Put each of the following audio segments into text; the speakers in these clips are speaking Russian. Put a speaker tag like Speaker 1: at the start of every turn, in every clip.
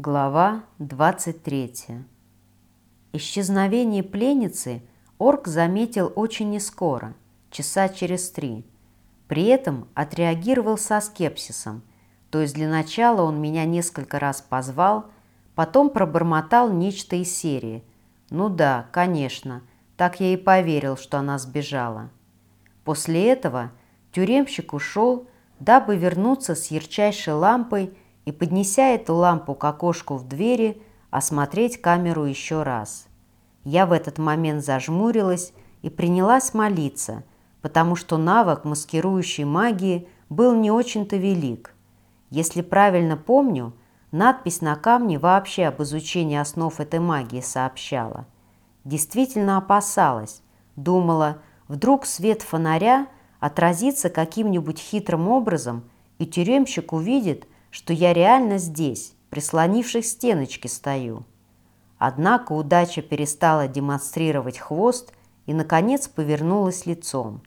Speaker 1: Глава 23 Исчезновение пленницы орк заметил очень нескоро, часа через три. При этом отреагировал со скепсисом, то есть для начала он меня несколько раз позвал, потом пробормотал нечто из серии. Ну да, конечно, так я и поверил, что она сбежала. После этого тюремщик ушел, дабы вернуться с ярчайшей лампой и, поднеся эту лампу к окошку в двери, осмотреть камеру еще раз. Я в этот момент зажмурилась и принялась молиться, потому что навык маскирующей магии был не очень-то велик. Если правильно помню, надпись на камне вообще об изучении основ этой магии сообщала. Действительно опасалась, думала, вдруг свет фонаря отразится каким-нибудь хитрым образом, и тюремщик увидит, что я реально здесь, прислонившись к стеночке, стою. Однако удача перестала демонстрировать хвост и, наконец, повернулась лицом.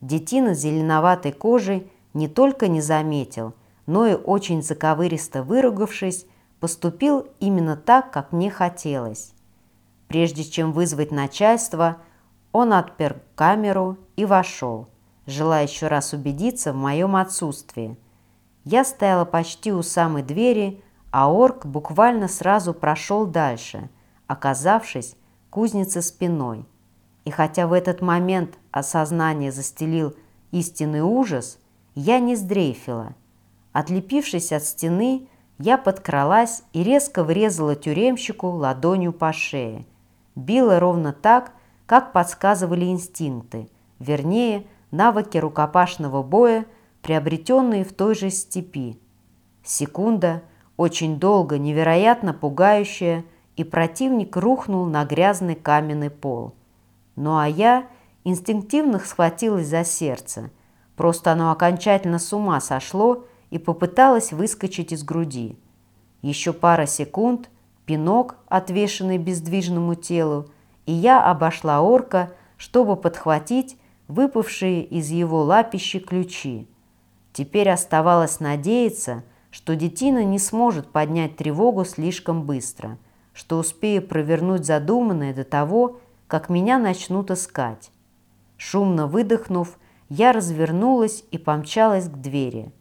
Speaker 1: Детина зеленоватой кожей не только не заметил, но и очень заковыристо выругавшись, поступил именно так, как мне хотелось. Прежде чем вызвать начальство, он отпер камеру и вошел, желая еще раз убедиться в моем отсутствии – я стояла почти у самой двери, а орк буквально сразу прошел дальше, оказавшись кузнице спиной. И хотя в этот момент осознание застелил истинный ужас, я не сдрейфила. Отлепившись от стены, я подкралась и резко врезала тюремщику ладонью по шее. Била ровно так, как подсказывали инстинкты, вернее, навыки рукопашного боя – приобретенные в той же степи. Секунда, очень долго, невероятно пугающая, и противник рухнул на грязный каменный пол. Ну а я инстинктивно схватилась за сердце. Просто оно окончательно с ума сошло и попыталось выскочить из груди. Еще пара секунд, пинок, отвешенный бездвижному телу, и я обошла орка, чтобы подхватить выпавшие из его лапищи ключи. Теперь оставалось надеяться, что детина не сможет поднять тревогу слишком быстро, что успею провернуть задуманное до того, как меня начнут искать. Шумно выдохнув, я развернулась и помчалась к двери.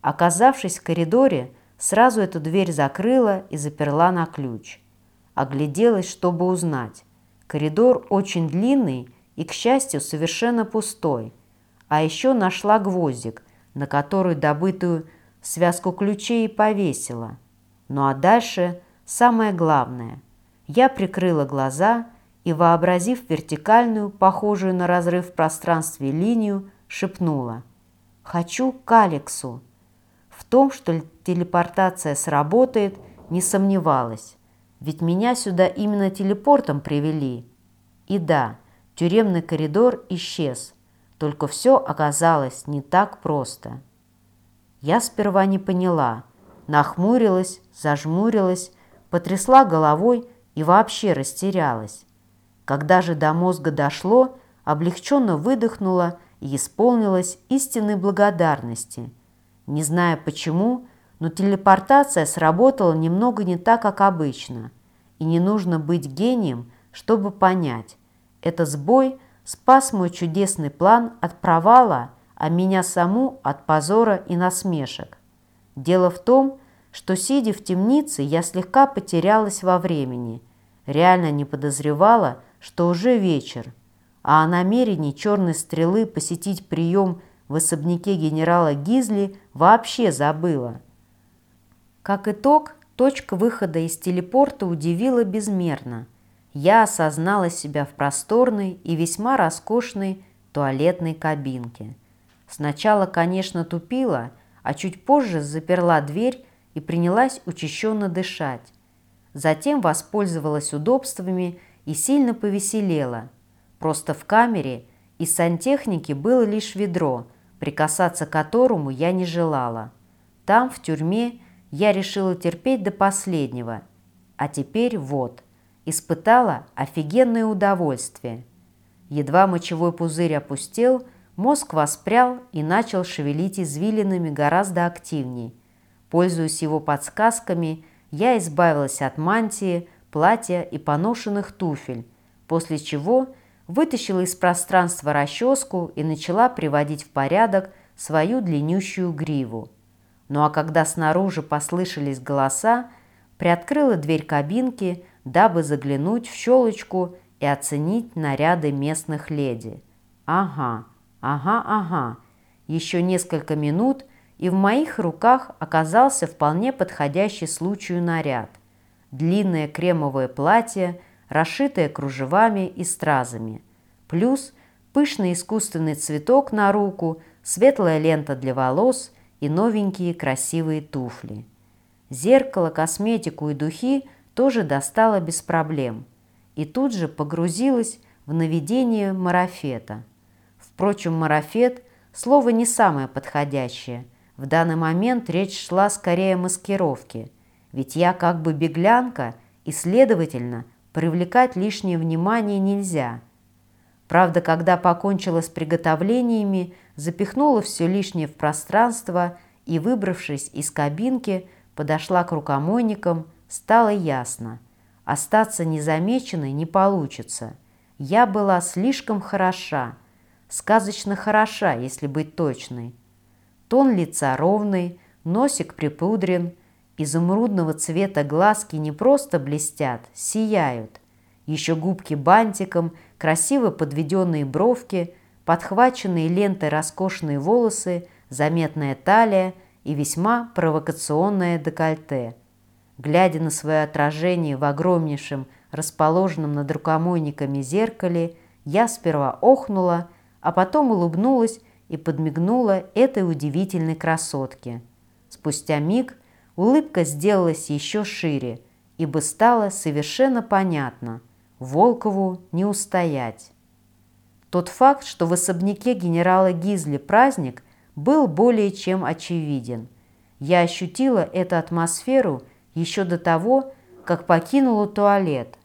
Speaker 1: Оказавшись в коридоре, сразу эту дверь закрыла и заперла на ключ. Огляделась, чтобы узнать. Коридор очень длинный и, к счастью, совершенно пустой. А еще нашла гвоздик, на которую добытую связку ключей повесила. Ну а дальше самое главное. Я прикрыла глаза и, вообразив вертикальную, похожую на разрыв в пространстве линию, шепнула «Хочу к Алексу». В том, что телепортация сработает, не сомневалась, ведь меня сюда именно телепортом привели. И да, тюремный коридор исчез – только все оказалось не так просто. Я сперва не поняла, нахмурилась, зажмурилась, потрясла головой и вообще растерялась. Когда же до мозга дошло, облегченно выдохнула и исполнилась истинной благодарности. Не зная почему, но телепортация сработала немного не так, как обычно. И не нужно быть гением, чтобы понять. Это сбой – спас мой чудесный план от провала, а меня саму от позора и насмешек. Дело в том, что, сидя в темнице, я слегка потерялась во времени, реально не подозревала, что уже вечер, а о намерении черной стрелы посетить прием в особняке генерала Гизли вообще забыла. Как итог, точка выхода из телепорта удивила безмерно – я осознала себя в просторной и весьма роскошной туалетной кабинке. Сначала, конечно, тупила, а чуть позже заперла дверь и принялась учащенно дышать. Затем воспользовалась удобствами и сильно повеселела. Просто в камере из сантехники было лишь ведро, прикасаться к которому я не желала. Там, в тюрьме, я решила терпеть до последнего. А теперь вот – испытала офигенное удовольствие. Едва мочевой пузырь опустел, мозг воспрял и начал шевелить извилинами гораздо активней. Пользуясь его подсказками, я избавилась от мантии, платья и поношенных туфель, после чего вытащила из пространства расческу и начала приводить в порядок свою длиннющую гриву. Ну а когда снаружи послышались голоса, приоткрыла дверь кабинки, дабы заглянуть в щелочку и оценить наряды местных леди. Ага, ага, ага. Еще несколько минут, и в моих руках оказался вполне подходящий случаю наряд. Длинное кремовое платье, расшитое кружевами и стразами. Плюс пышный искусственный цветок на руку, светлая лента для волос и новенькие красивые туфли. Зеркало, косметику и духи тоже достала без проблем. И тут же погрузилась в наведение марафета. Впрочем, марафет – слово не самое подходящее. В данный момент речь шла скорее о маскировке. Ведь я как бы беглянка, и, следовательно, привлекать лишнее внимание нельзя. Правда, когда покончила с приготовлениями, запихнула все лишнее в пространство и, выбравшись из кабинки, подошла к рукомойникам, стало ясно. Остаться незамеченной не получится. Я была слишком хороша, сказочно хороша, если быть точной. Тон лица ровный, носик припудрен, изумрудного цвета глазки не просто блестят, сияют. Еще губки бантиком, красиво подведенные бровки, подхваченные лентой роскошные волосы, заметная талия – и весьма провокационное декольте. Глядя на свое отражение в огромнейшем, расположенном над рукомойниками зеркале, я сперва охнула, а потом улыбнулась и подмигнула этой удивительной красотке. Спустя миг улыбка сделалась еще шире, ибо стало совершенно понятно – Волкову не устоять. Тот факт, что в особняке генерала Гизли праздник, был более чем очевиден. Я ощутила эту атмосферу еще до того, как покинула туалет.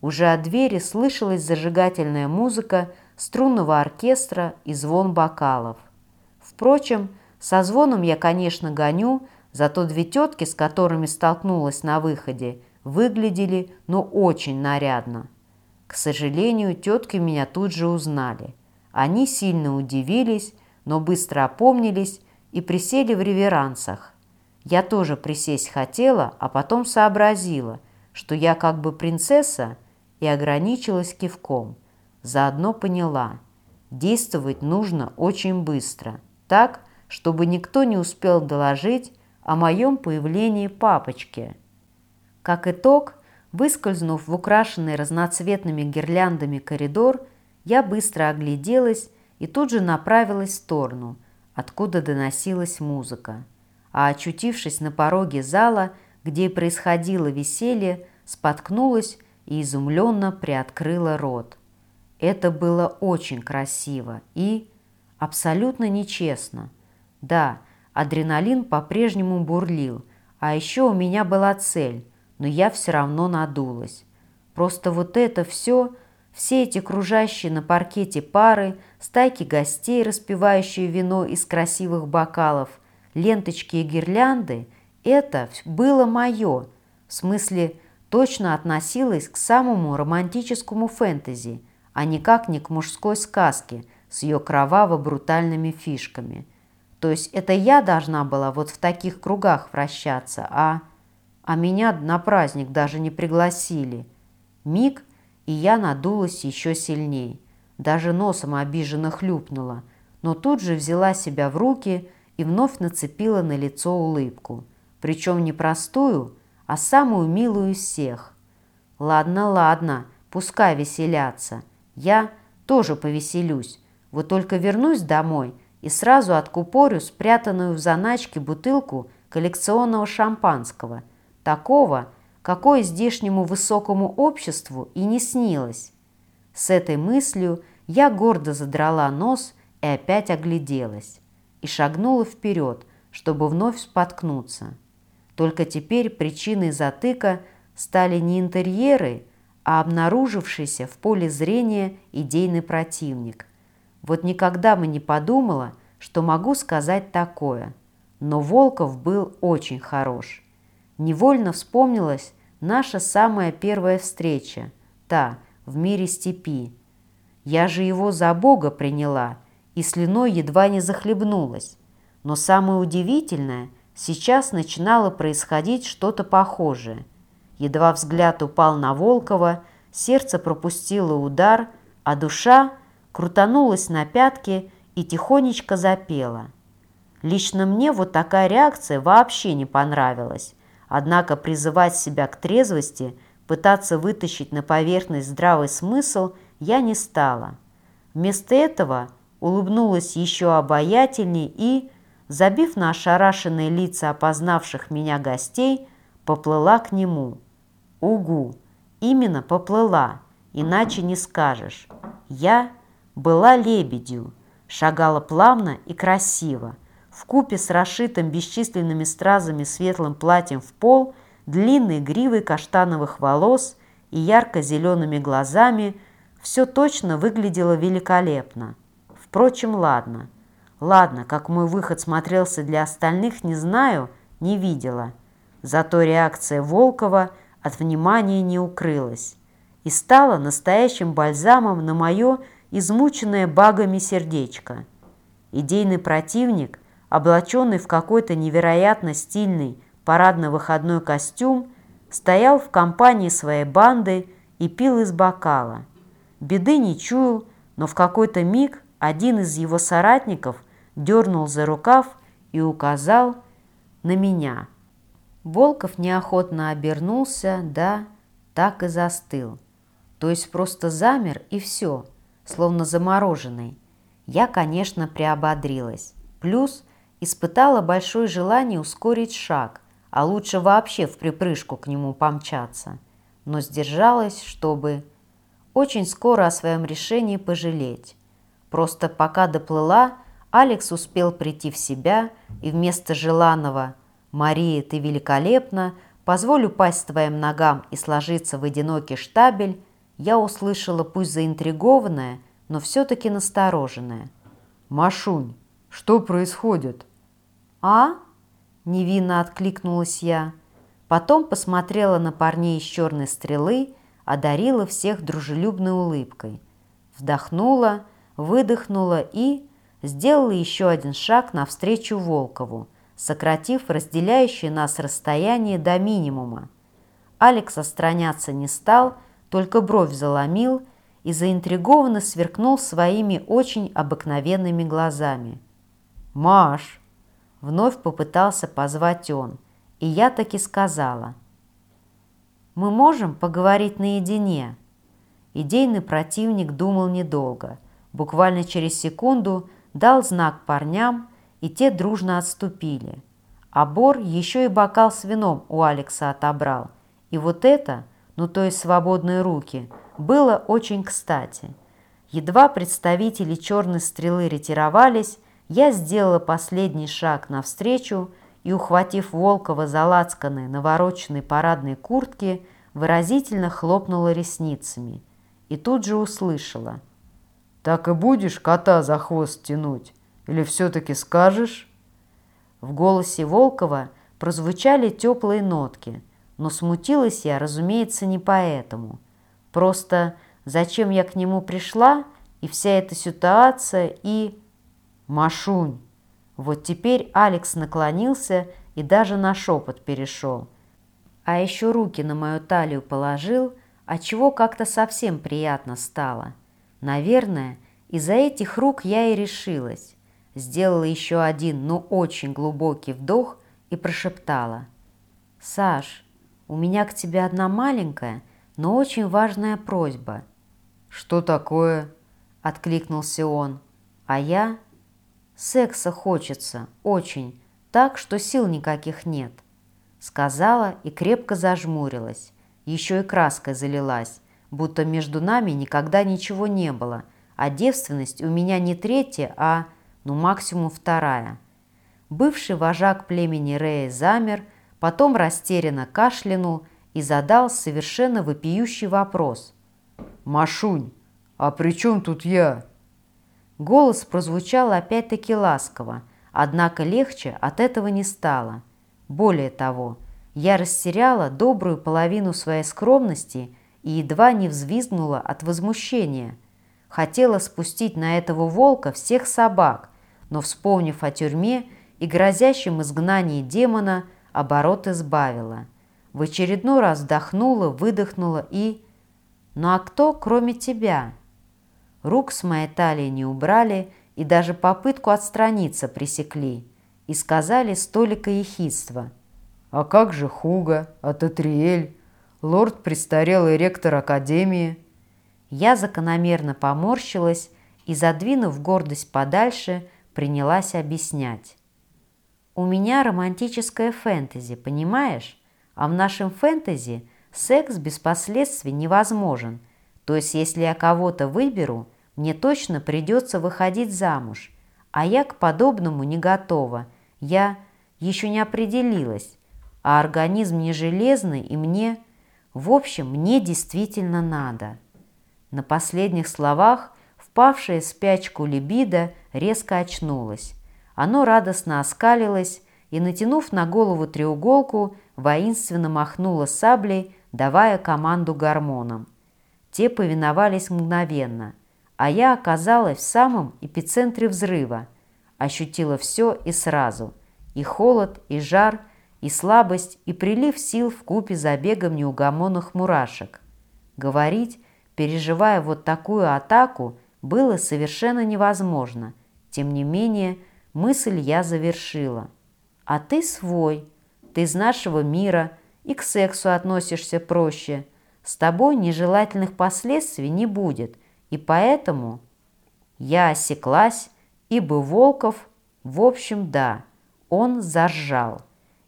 Speaker 1: Уже от двери слышалась зажигательная музыка струнного оркестра и звон бокалов. Впрочем, со звоном я, конечно, гоню, зато две тетки, с которыми столкнулась на выходе, выглядели, ну, очень нарядно. К сожалению, тетки меня тут же узнали. Они сильно удивились, но быстро опомнились и присели в реверансах. Я тоже присесть хотела, а потом сообразила, что я как бы принцесса и ограничилась кивком. Заодно поняла, действовать нужно очень быстро, так, чтобы никто не успел доложить о моем появлении папочке. Как итог, выскользнув в украшенный разноцветными гирляндами коридор, я быстро огляделась и тут же направилась в сторону, откуда доносилась музыка. А очутившись на пороге зала, где происходило веселье, споткнулась и изумленно приоткрыла рот. Это было очень красиво и абсолютно нечестно. Да, адреналин по-прежнему бурлил, а еще у меня была цель, но я все равно надулась. Просто вот это все все эти кружащие на паркете пары, стайки гостей, распивающие вино из красивых бокалов, ленточки и гирлянды – это было мое, в смысле точно относилось к самому романтическому фэнтези, а никак не к мужской сказке с ее кроваво-брутальными фишками. То есть это я должна была вот в таких кругах вращаться, а... А меня на праздник даже не пригласили. Миг – и я надулась еще сильней. Даже носом обиженно хлюпнула, но тут же взяла себя в руки и вновь нацепила на лицо улыбку. Причем не простую, а самую милую из всех. Ладно, ладно, пускай веселятся. Я тоже повеселюсь. Вот только вернусь домой и сразу откупорю спрятанную в заначке бутылку коллекционного шампанского. Такого, какое здешнему высокому обществу и не снилось. С этой мыслью я гордо задрала нос и опять огляделась, и шагнула вперед, чтобы вновь споткнуться. Только теперь причиной затыка стали не интерьеры, а обнаружившийся в поле зрения идейный противник. Вот никогда бы не подумала, что могу сказать такое. Но Волков был очень хорош. Невольно вспомнилась наша самая первая встреча, та, в мире степи. Я же его за Бога приняла и слюной едва не захлебнулась. Но самое удивительное, сейчас начинало происходить что-то похожее. Едва взгляд упал на Волкова, сердце пропустило удар, а душа крутанулась на пятки и тихонечко запела. Лично мне вот такая реакция вообще не понравилась. Однако призывать себя к трезвости, пытаться вытащить на поверхность здравый смысл я не стала. Вместо этого улыбнулась еще обаятельней и, забив на ошарашенные лица опознавших меня гостей, поплыла к нему. Угу, именно поплыла, иначе не скажешь. Я была лебедью, шагала плавно и красиво, в купе с расшитым бесчисленными стразами светлым платьем в пол, длинной гривой каштановых волос и ярко-зелеными глазами, все точно выглядело великолепно. Впрочем, ладно. Ладно, как мой выход смотрелся для остальных, не знаю, не видела. Зато реакция Волкова от внимания не укрылась и стала настоящим бальзамом на мое измученное багами сердечко. Идейный противник, облаченный в какой-то невероятно стильный парадно-выходной костюм, стоял в компании своей банды и пил из бокала. Беды не чуял, но в какой-то миг один из его соратников дернул за рукав и указал на меня. Волков неохотно обернулся, да, так и застыл. То есть просто замер и все, словно замороженный. Я, конечно, приободрилась. Плюс испытала большое желание ускорить шаг, а лучше вообще в припрыжку к нему помчаться. Но сдержалась, чтобы очень скоро о своем решении пожалеть. Просто пока доплыла, Алекс успел прийти в себя, и вместо желанного «Мария, ты великолепна, позволь упасть твоим ногам и сложиться в одинокий штабель», я услышала пусть заинтригованное, но все-таки настороженное. «Машунь, что происходит?» «А?» – невинно откликнулась я. Потом посмотрела на парней из черной стрелы, одарила всех дружелюбной улыбкой. Вдохнула – выдохнула и сделала еще один шаг навстречу Волкову, сократив разделяющее нас расстояние до минимума. Алекс отстраняться не стал, только бровь заломил и заинтригованно сверкнул своими очень обыкновенными глазами. «Маш!» – вновь попытался позвать он, и я таки сказала. «Мы можем поговорить наедине?» Идейный противник думал недолго – Буквально через секунду дал знак парням, и те дружно отступили. А Бор еще и бокал с вином у Алекса отобрал. И вот это, ну то есть свободные руки, было очень кстати. Едва представители черной стрелы ретировались, я сделала последний шаг навстречу и, ухватив Волкова за лацканы навороченной парадной куртки, выразительно хлопнула ресницами. И тут же услышала – так и будешь кота за хвост тянуть? Или все-таки скажешь?» В голосе Волкова прозвучали теплые нотки, но смутилась я, разумеется, не поэтому. Просто зачем я к нему пришла, и вся эта ситуация, и... Машунь! Вот теперь Алекс наклонился и даже на шепот перешел. А еще руки на мою талию положил, отчего как-то совсем приятно стало. Наверное, из-за этих рук я и решилась. Сделала еще один, но очень глубокий вдох и прошептала. «Саш, у меня к тебе одна маленькая, но очень важная просьба». «Что такое?» – откликнулся он. А я? «Секса хочется, очень, так, что сил никаких нет», – сказала и крепко зажмурилась. Еще и краской залилась, будто между нами никогда ничего не было, а девственность у меня не третья, а, ну, максимум вторая. Бывший вожак племени Рея замер, потом растерянно кашлянул и задал совершенно вопиющий вопрос. «Машунь, а при чем тут я?» Голос прозвучал опять-таки ласково, однако легче от этого не стало. Более того, Я растеряла добрую половину своей скромности и едва не взвизгнула от возмущения. Хотела спустить на этого волка всех собак, но, вспомнив о тюрьме и грозящем изгнании демона, оборот избавила. В очередной раз вдохнула, выдохнула и... «Ну а кто, кроме тебя?» Рук с моей талии не убрали и даже попытку отстраниться пресекли и сказали столика ехидства. «А как же Хуга, Ататриэль, лорд престарелый ректор Академии?» Я закономерно поморщилась и, задвинув гордость подальше, принялась объяснять. «У меня романтическое фэнтези, понимаешь? А в нашем фэнтези секс без последствий невозможен. То есть, если я кого-то выберу, мне точно придется выходить замуж. А я к подобному не готова. Я еще не определилась. А организм не железный, и мне... В общем, мне действительно надо». На последних словах впавшая в спячку либидо резко очнулась. Оно радостно оскалилось и, натянув на голову треуголку, воинственно махнуло саблей, давая команду гормонам. Те повиновались мгновенно, а я оказалась в самом эпицентре взрыва. Ощутила все и сразу – и холод, и жар, и слабость, и прилив сил в купе забегом неугомонных мурашек. Говорить, переживая вот такую атаку, было совершенно невозможно. Тем не менее, мысль я завершила. А ты свой, ты из нашего мира и к сексу относишься проще. С тобой нежелательных последствий не будет, и поэтому я осеклась, ибо Волков, в общем, да, он заржал.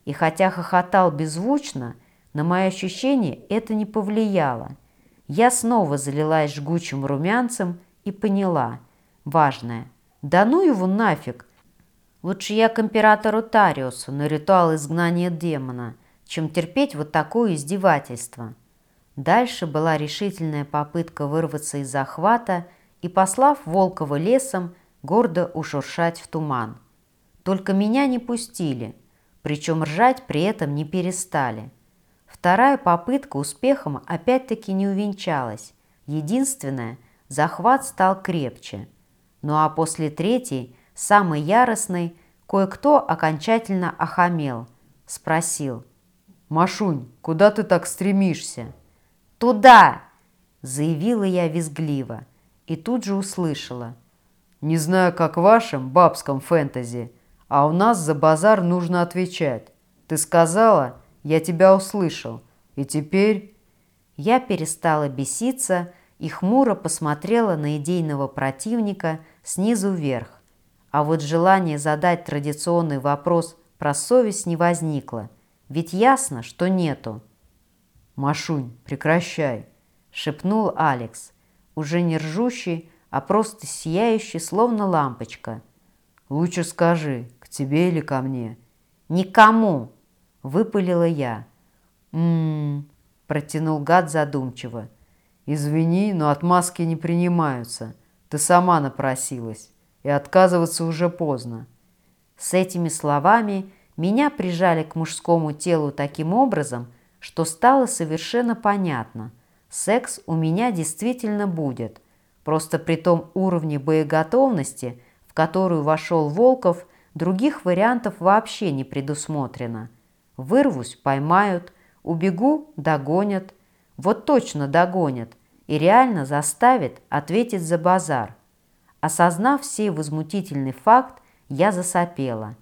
Speaker 1: И хотя хохотал беззвучно, на мои ощущения это не повлияло. Я снова залилась жгучим румянцем и поняла. Важное. Да ну его нафиг! Лучше я к императору Тариусу на ритуал изгнания демона, чем терпеть вот такое издевательство. Дальше была решительная попытка вырваться из захвата и, послав Волкова лесом, гордо ушуршать в туман. Только меня не пустили, причем ржать при этом не перестали. Вторая попытка успехом опять-таки не увенчалась. Единственное, захват стал крепче. Ну а после третьей, самой яростной, кое-кто окончательно охамел. Спросил. «Машунь, куда ты так стремишься?» «Туда!» – заявила я визгливо. И тут же услышала. «Не знаю, как в вашем бабском фэнтези, а у нас за базар нужно отвечать. Ты сказала, я тебя услышал. И теперь...» Я перестала беситься и хмуро посмотрела на идейного противника снизу вверх. А вот желание задать традиционный вопрос про совесть не возникло. Ведь ясно, что нету. «Машунь, прекращай!» – шепнул Алекс, уже не ржущий, а просто сияющий, словно лампочка. «Лучше скажи, тебе или ко мне?» «Никому!» – выпалила я. «М-м-м», протянул гад задумчиво. «Извини, но отмазки не принимаются. Ты сама напросилась, и отказываться уже поздно». С этими словами меня прижали к мужскому телу таким образом, что стало совершенно понятно. Секс у меня действительно будет. Просто при том уровне боеготовности, в которую вошел Волков – Других вариантов вообще не предусмотрено. Вырвусь – поймают, убегу – догонят. Вот точно догонят и реально заставят ответить за базар. Осознав сей возмутительный факт, я засопела.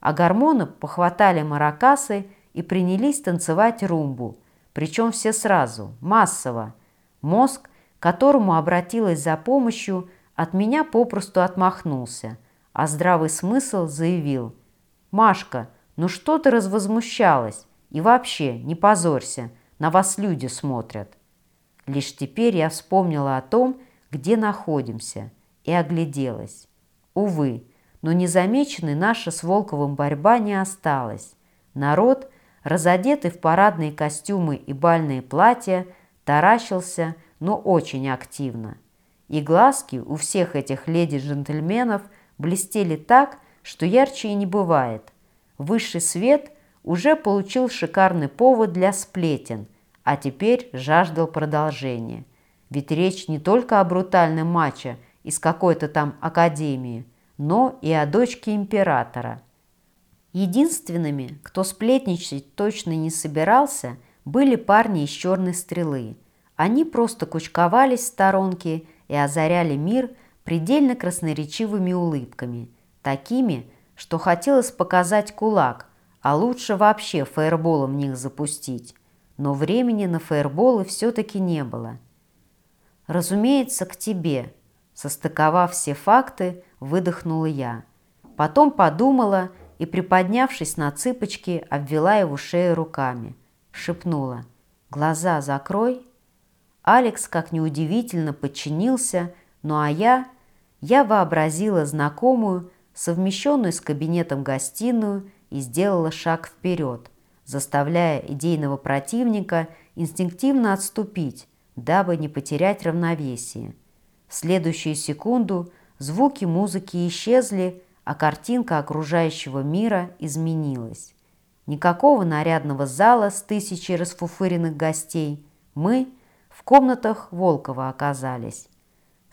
Speaker 1: А гормоны похватали маракасы и принялись танцевать румбу, причем все сразу, массово. Мозг, которому обратилась за помощью, от меня попросту отмахнулся – а здравый смысл заявил. «Машка, ну что ты развозмущалась? И вообще, не позорься, на вас люди смотрят». Лишь теперь я вспомнила о том, где находимся, и огляделась. Увы, но незамеченной наша с Волковым борьба не осталась. Народ, разодетый в парадные костюмы и бальные платья, таращился, но очень активно. И глазки у всех этих леди-джентльменов – блестели так, что ярче и не бывает. Высший свет уже получил шикарный повод для сплетен, а теперь жаждал продолжения. Ведь речь не только о брутальном матче из какой-то там академии, но и о дочке императора. Единственными, кто сплетничать точно не собирался, были парни из «Черной стрелы». Они просто кучковались в сторонке и озаряли мир предельно красноречивыми улыбками, такими, что хотелось показать кулак, а лучше вообще фаерболом в них запустить. Но времени на фаерболы все-таки не было. «Разумеется, к тебе», – состыковав все факты, выдохнула я. Потом подумала и, приподнявшись на цыпочки, обвела его шею руками. Шепнула «Глаза закрой». Алекс, как неудивительно, подчинился, ну а я... Я вообразила знакомую, совмещенную с кабинетом гостиную и сделала шаг вперед, заставляя идейного противника инстинктивно отступить, дабы не потерять равновесие. В следующую секунду звуки музыки исчезли, а картинка окружающего мира изменилась. Никакого нарядного зала с тысячей расфуфыренных гостей. Мы в комнатах Волкова оказались.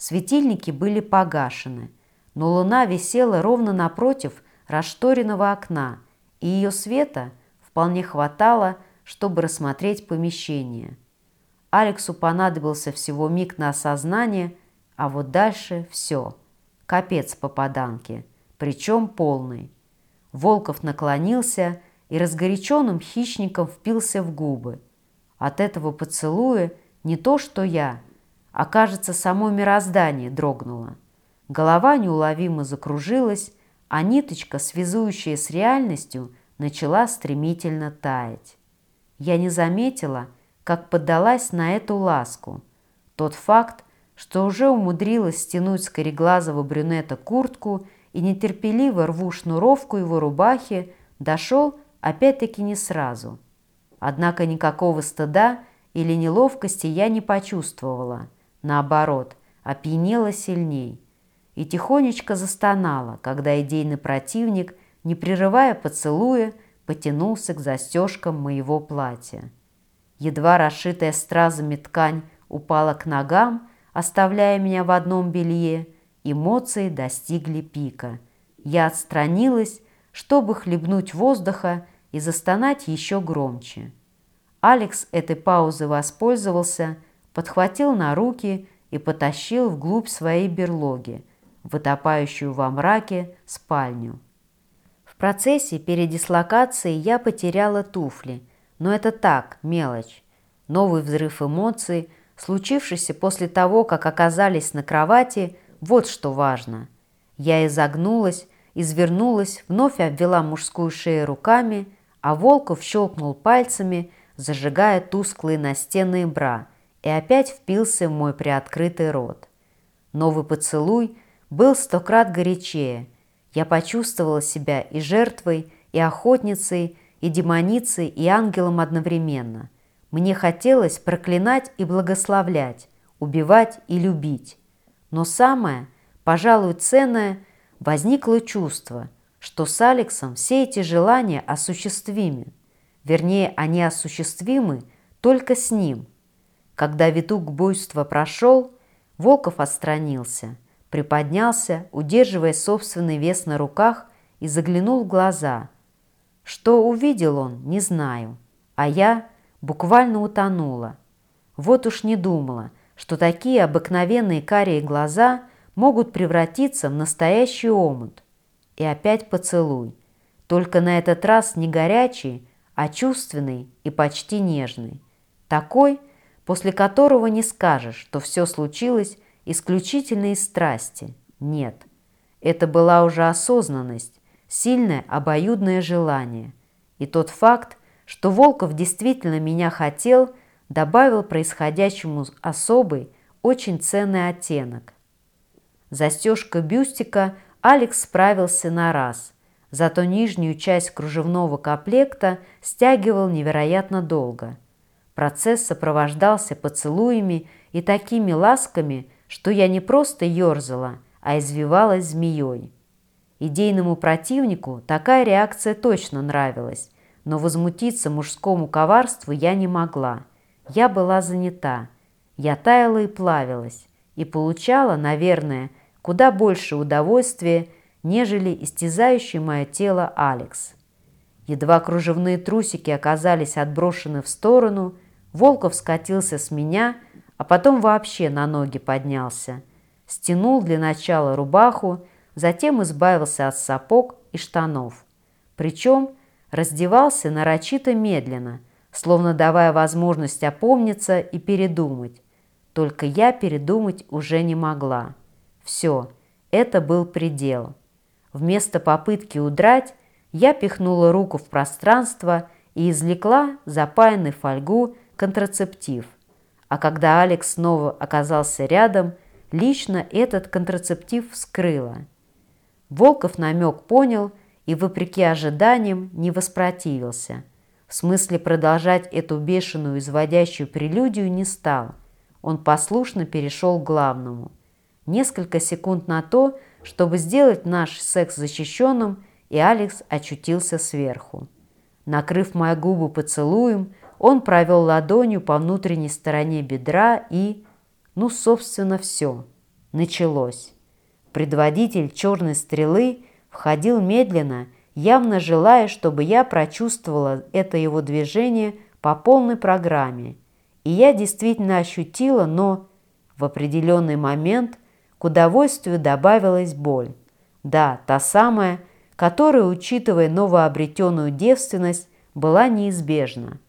Speaker 1: Светильники были погашены, но луна висела ровно напротив расшторенного окна, и ее света вполне хватало, чтобы рассмотреть помещение. Алексу понадобился всего миг на осознание, а вот дальше все. Капец попаданки, причем полный. Волков наклонился и разгоряченным хищником впился в губы. От этого поцелуя не то что я, а, кажется, само мироздание дрогнуло. Голова неуловимо закружилась, а ниточка, связующая с реальностью, начала стремительно таять. Я не заметила, как поддалась на эту ласку. Тот факт, что уже умудрилась стянуть с кореглазого брюнета куртку и нетерпеливо рву шнуровку его рубахи, дошел опять-таки не сразу. Однако никакого стыда или неловкости я не почувствовала. Наоборот, опьянела сильней и тихонечко застонала, когда идейный противник, не прерывая поцелуя, потянулся к застежкам моего платья. Едва расшитая стразами ткань упала к ногам, оставляя меня в одном белье, эмоции достигли пика. Я отстранилась, чтобы хлебнуть воздуха и застонать еще громче. Алекс этой паузы воспользовался, подхватил на руки и потащил вглубь своей берлоги, вытопающую во мраке спальню. В процессе передислокации я потеряла туфли, но это так, мелочь. Новый взрыв эмоций, случившийся после того, как оказались на кровати, вот что важно. Я изогнулась, извернулась, вновь обвела мужскую шею руками, а Волков щелкнул пальцами, зажигая тусклые настенные бра, и опять впился в мой приоткрытый рот. Новый поцелуй был сто крат горячее. Я почувствовала себя и жертвой, и охотницей, и демоницей, и ангелом одновременно. Мне хотелось проклинать и благословлять, убивать и любить. Но самое, пожалуй, ценное, возникло чувство, что с Алексом все эти желания осуществимы. Вернее, они осуществимы только с ним – когда виток буйства прошел, Волков отстранился, приподнялся, удерживая собственный вес на руках и заглянул в глаза. Что увидел он, не знаю, а я буквально утонула. Вот уж не думала, что такие обыкновенные карие глаза могут превратиться в настоящий омут. И опять поцелуй, только на этот раз не горячий, а чувственный и почти нежный. Такой, после которого не скажешь, что все случилось исключительно из страсти. Нет, это была уже осознанность, сильное обоюдное желание. И тот факт, что Волков действительно меня хотел, добавил происходящему особый, очень ценный оттенок. Застежка бюстика Алекс справился на раз, зато нижнюю часть кружевного комплекта стягивал невероятно долго – Процесс сопровождался поцелуями и такими ласками, что я не просто ерзала, а извивалась змеей. Идейному противнику такая реакция точно нравилась, но возмутиться мужскому коварству я не могла. Я была занята. Я таяла и плавилась, и получала, наверное, куда больше удовольствия, нежели истязающий мое тело Алекс. Едва кружевные трусики оказались отброшены в сторону, Волков скатился с меня, а потом вообще на ноги поднялся. Стянул для начала рубаху, затем избавился от сапог и штанов. Причем раздевался нарочито медленно, словно давая возможность опомниться и передумать. Только я передумать уже не могла. Все, это был предел. Вместо попытки удрать я пихнула руку в пространство и извлекла запаянный фольгу контрацептив. А когда Алекс снова оказался рядом, лично этот контрацептив вскрыла. Волков намек понял и, вопреки ожиданиям, не воспротивился. В смысле продолжать эту бешеную изводящую прелюдию не стал. Он послушно перешел к главному. Несколько секунд на то, чтобы сделать наш секс защищенным – и Алекс очутился сверху. Накрыв мою губу поцелуем, он провел ладонью по внутренней стороне бедра и... Ну, собственно, все. Началось. Предводитель черной стрелы входил медленно, явно желая, чтобы я прочувствовала это его движение по полной программе. И я действительно ощутила, но в определенный момент к удовольствию добавилась боль. Да, та самая, которая, учитывая новообретенную девственность, была неизбежна.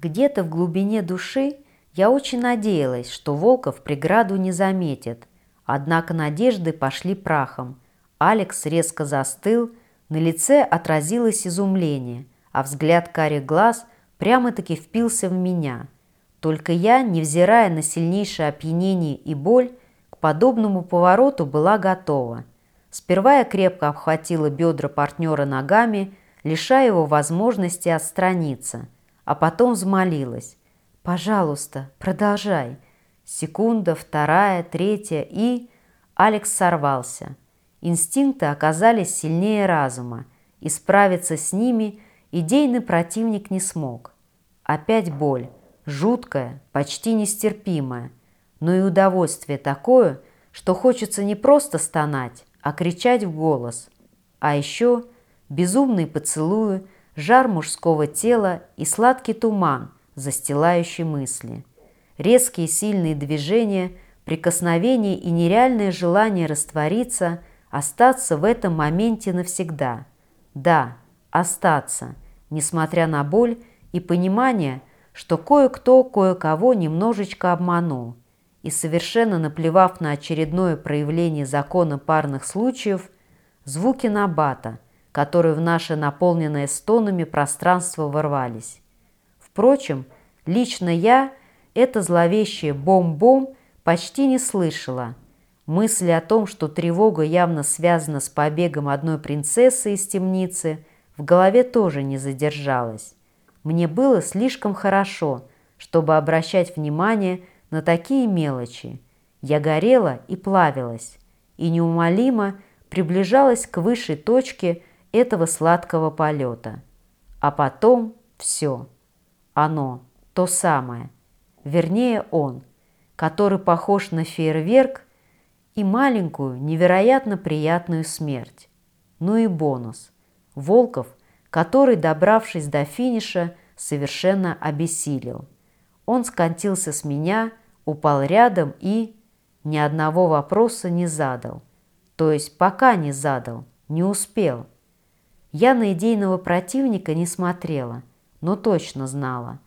Speaker 1: Где-то в глубине души я очень надеялась, что Волков преграду не заметит, однако надежды пошли прахом. Алекс резко застыл, на лице отразилось изумление, а взгляд карих глаз прямо-таки впился в меня. Только я, невзирая на сильнейшее опьянение и боль, к подобному повороту была готова – Сперва я крепко обхватила бедра партнера ногами, лишая его возможности отстраниться, а потом взмолилась. «Пожалуйста, продолжай». Секунда, вторая, третья и... Алекс сорвался. Инстинкты оказались сильнее разума, и справиться с ними идейный противник не смог. Опять боль, жуткая, почти нестерпимая, но и удовольствие такое, что хочется не просто стонать, а кричать в голос. А еще безумные поцелуи, жар мужского тела и сладкий туман, застилающий мысли. Резкие сильные движения, прикосновения и нереальное желание раствориться, остаться в этом моменте навсегда. Да, остаться, несмотря на боль и понимание, что кое-кто кое-кого немножечко обманул – и совершенно наплевав на очередное проявление закона парных случаев, звуки набата, которые в наше наполненное стонами пространство ворвались. Впрочем, лично я это зловещее бом-бом почти не слышала. Мысли о том, что тревога явно связана с побегом одной принцессы из темницы, в голове тоже не задержалась. Мне было слишком хорошо, чтобы обращать внимание на такие мелочи. Я горела и плавилась, и неумолимо приближалась к высшей точке этого сладкого полета. А потом все. Оно, то самое, вернее он, который похож на фейерверк и маленькую, невероятно приятную смерть. Ну и бонус. Волков, который, добравшись до финиша, совершенно обессилел. Он сконтился с меня, упал рядом и ни одного вопроса не задал. То есть пока не задал, не успел. Я на идейного противника не смотрела, но точно знала.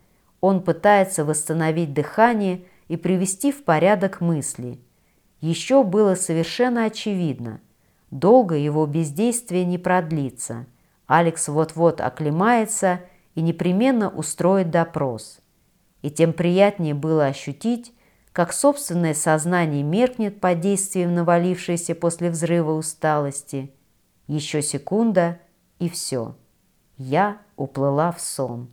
Speaker 1: Он пытается восстановить дыхание и привести в порядок мысли. Еще было совершенно очевидно. Долго его бездействие не продлится. Алекс вот-вот оклемается и непременно устроит допрос и тем приятнее было ощутить, как собственное сознание меркнет под действием навалившейся после взрыва усталости. Еще секунда, и все. Я уплыла в сон.